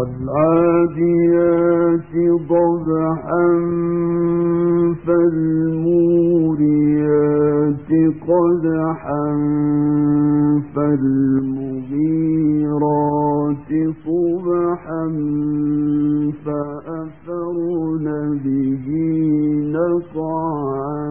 والعاديات ضبحا فالموريات قدحا فالمغيرات صبحا فأثرن به نقعا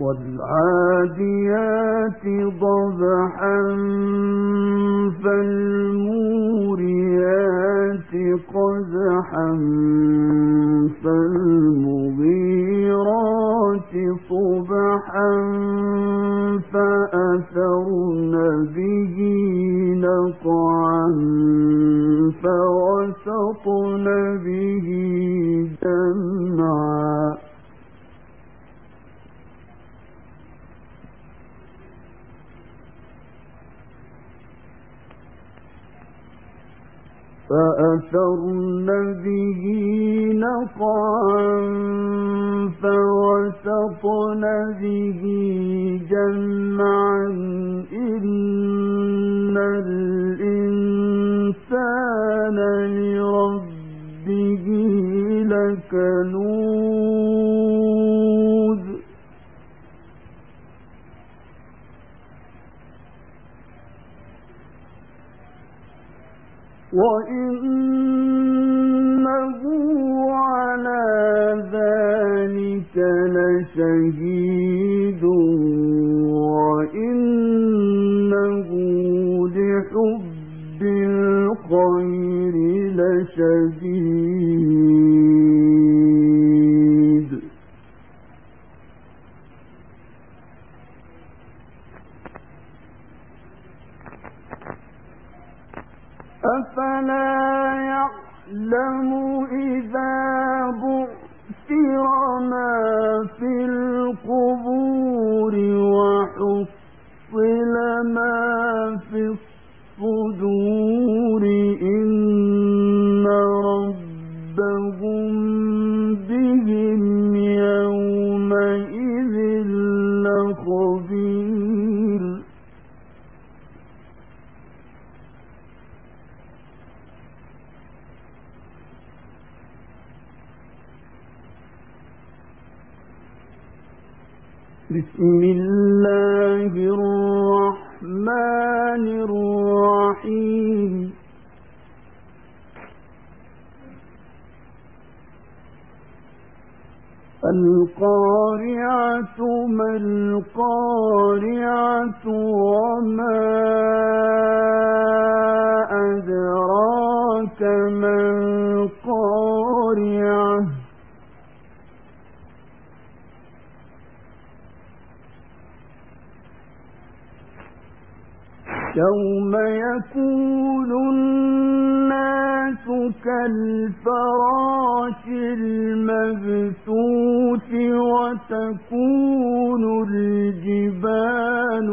والعاديات ضبحا فالموريات قزحا فالمغيرات صبحا فأثرن به نقعا فوسطن به جمعا فأثرن به نقعا فوسطن به جمعا إن الإنسان لربه لكنود أفلا يعلم إذا بعثر ما القارعة ما القارعة وما أدراك ما القارعة يوم يكون الناس المبثوث وتكون الجبال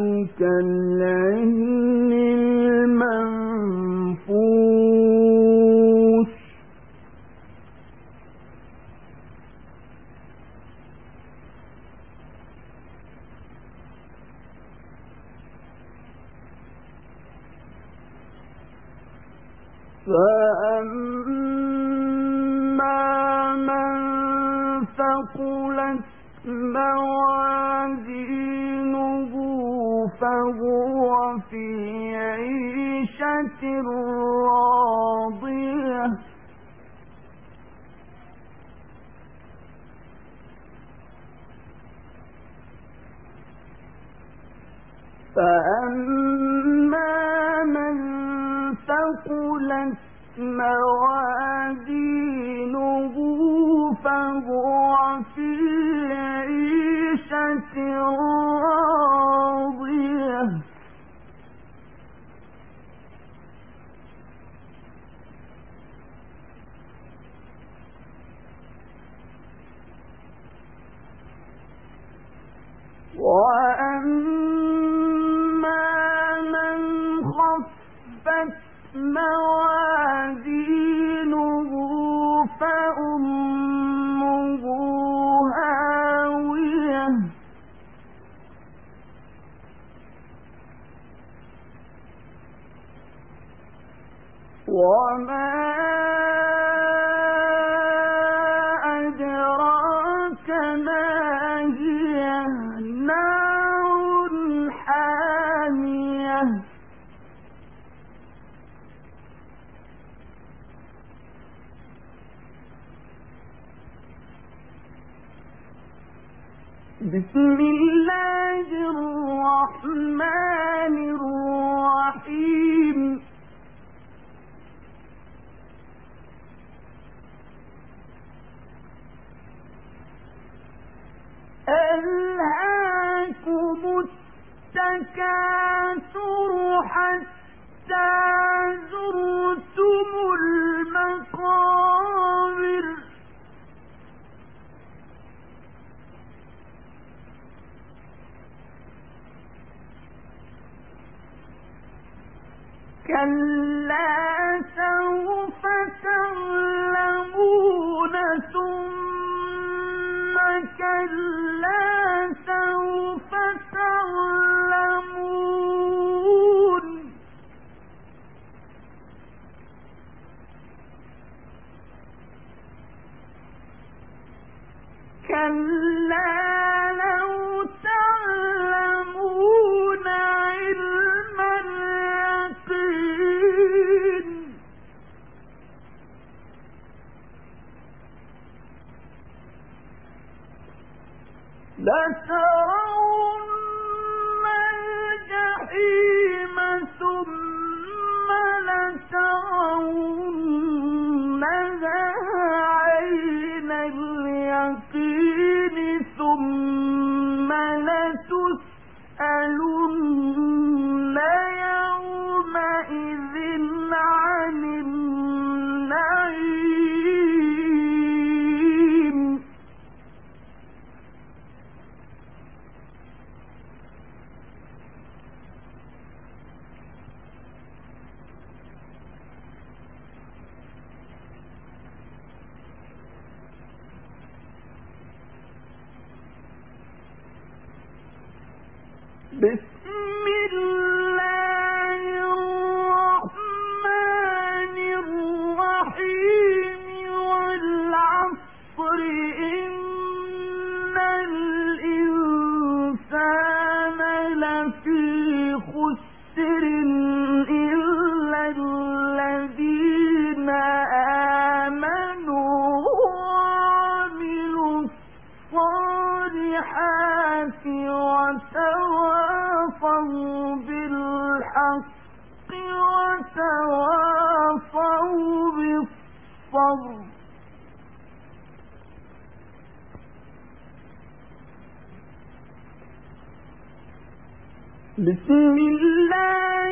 فأما موازينه فهو في عيشة راضية um بسم الله الرحمن الرحيم. ألهاكم التكاثر حتى زرتم كلا سوف تعلمون وتواصوا بالحق وتواصوا بالصبر. بسم الله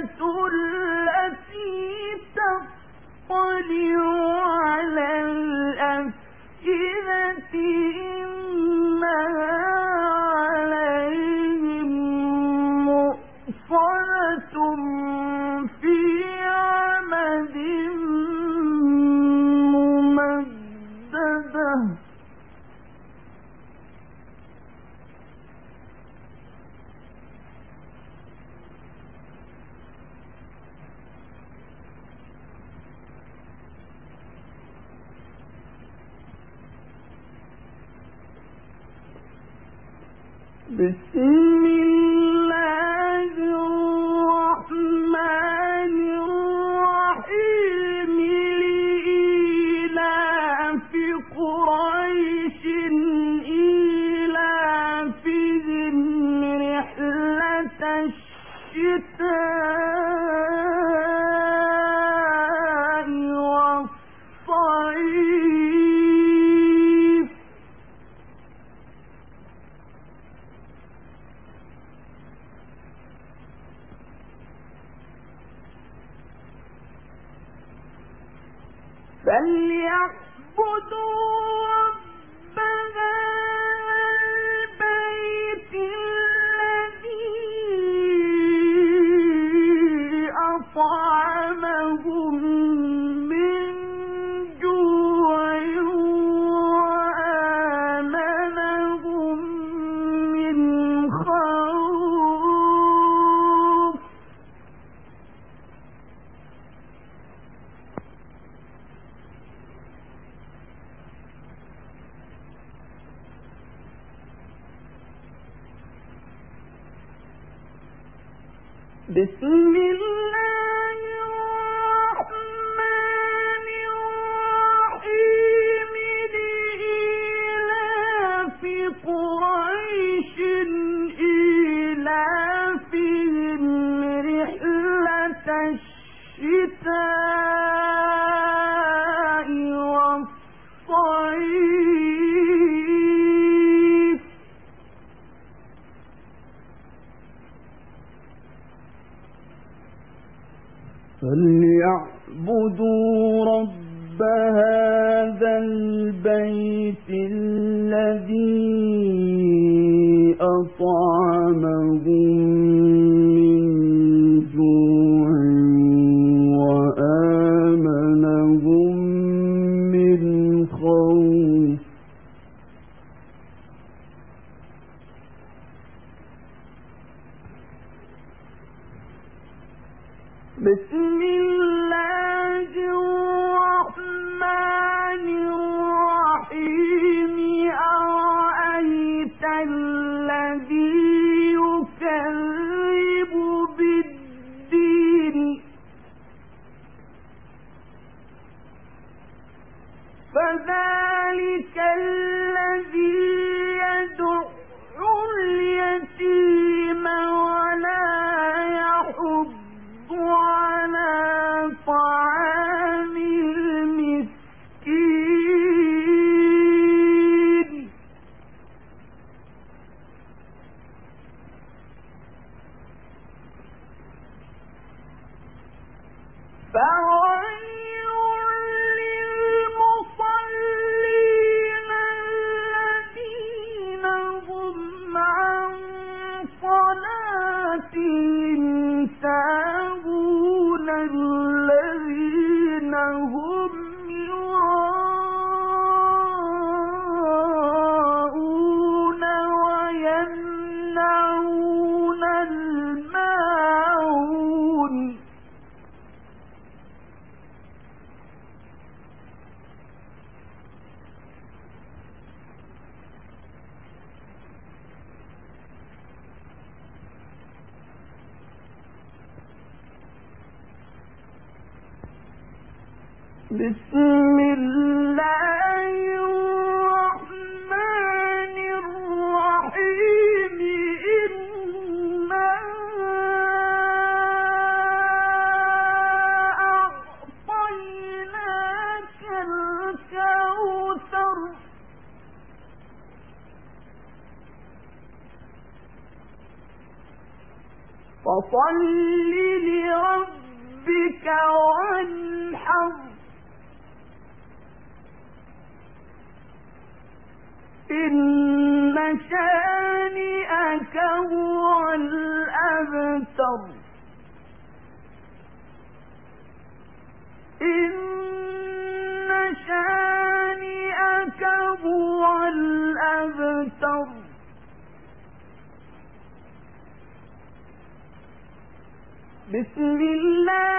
تُ this فليعبدوا رب هذا البيت الذي أطعمهم من فذلك بسم بسم الله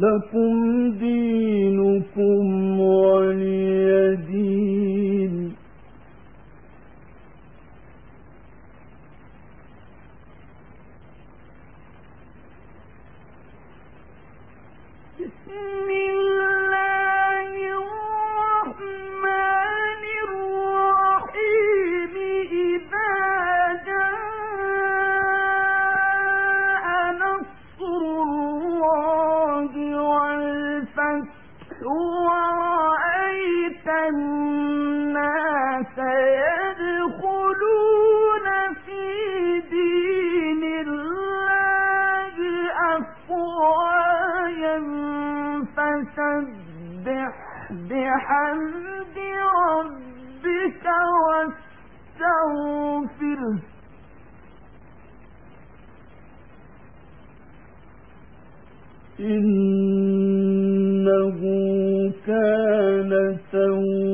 لكم دينكم ولي دين فسبح بحمد ربك واستغفر. إنه كان توابا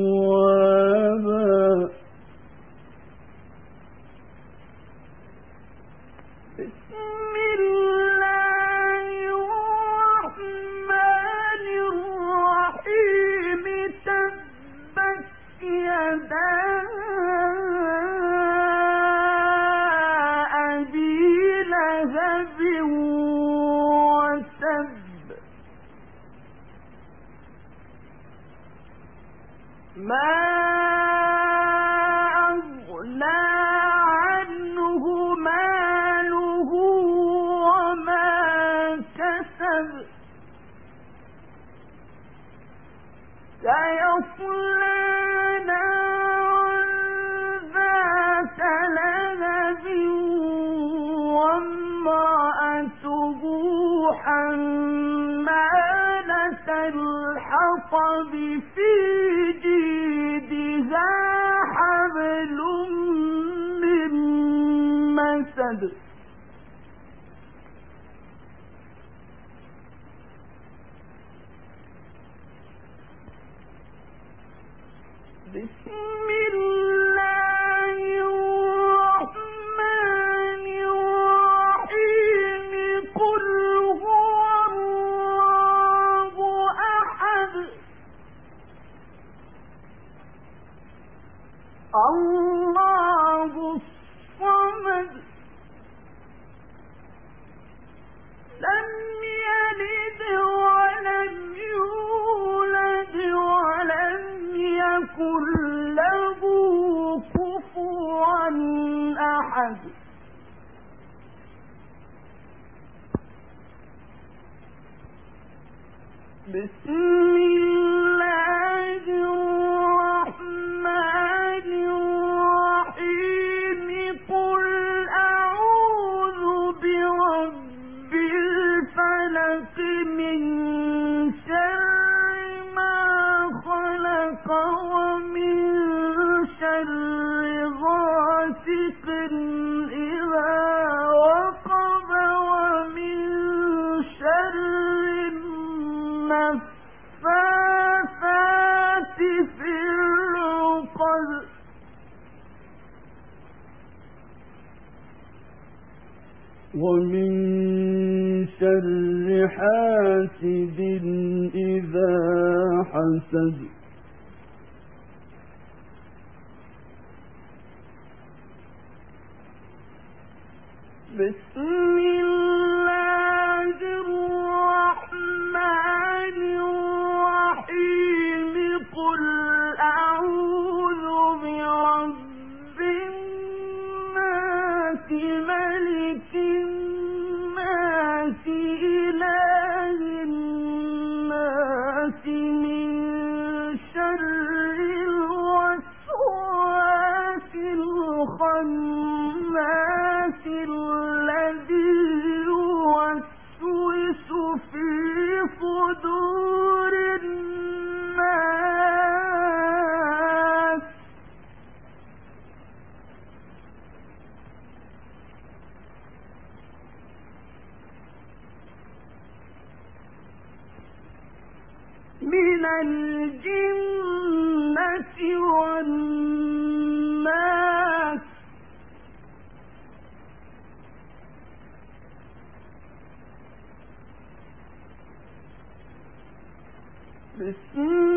بسم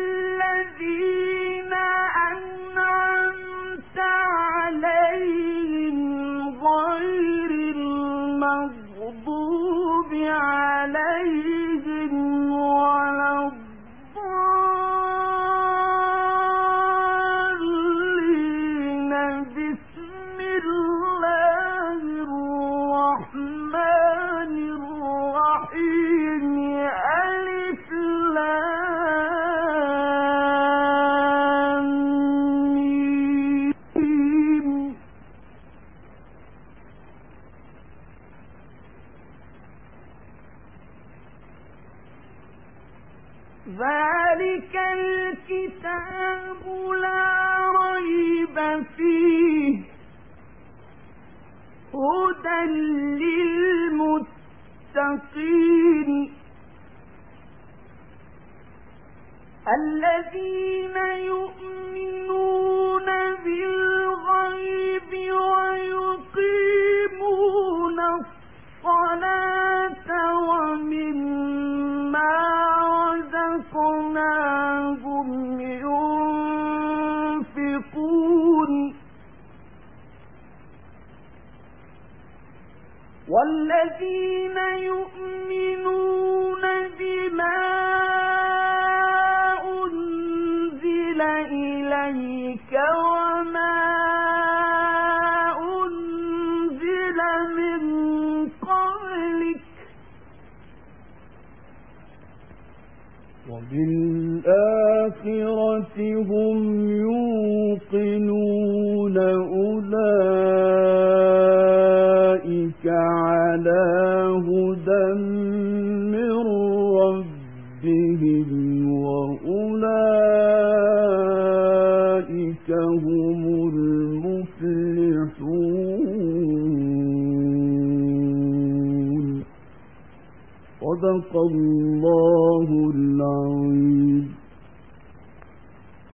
ذلك الكتاب لا ريب فيه هدى للمتقين. الذين يؤمنون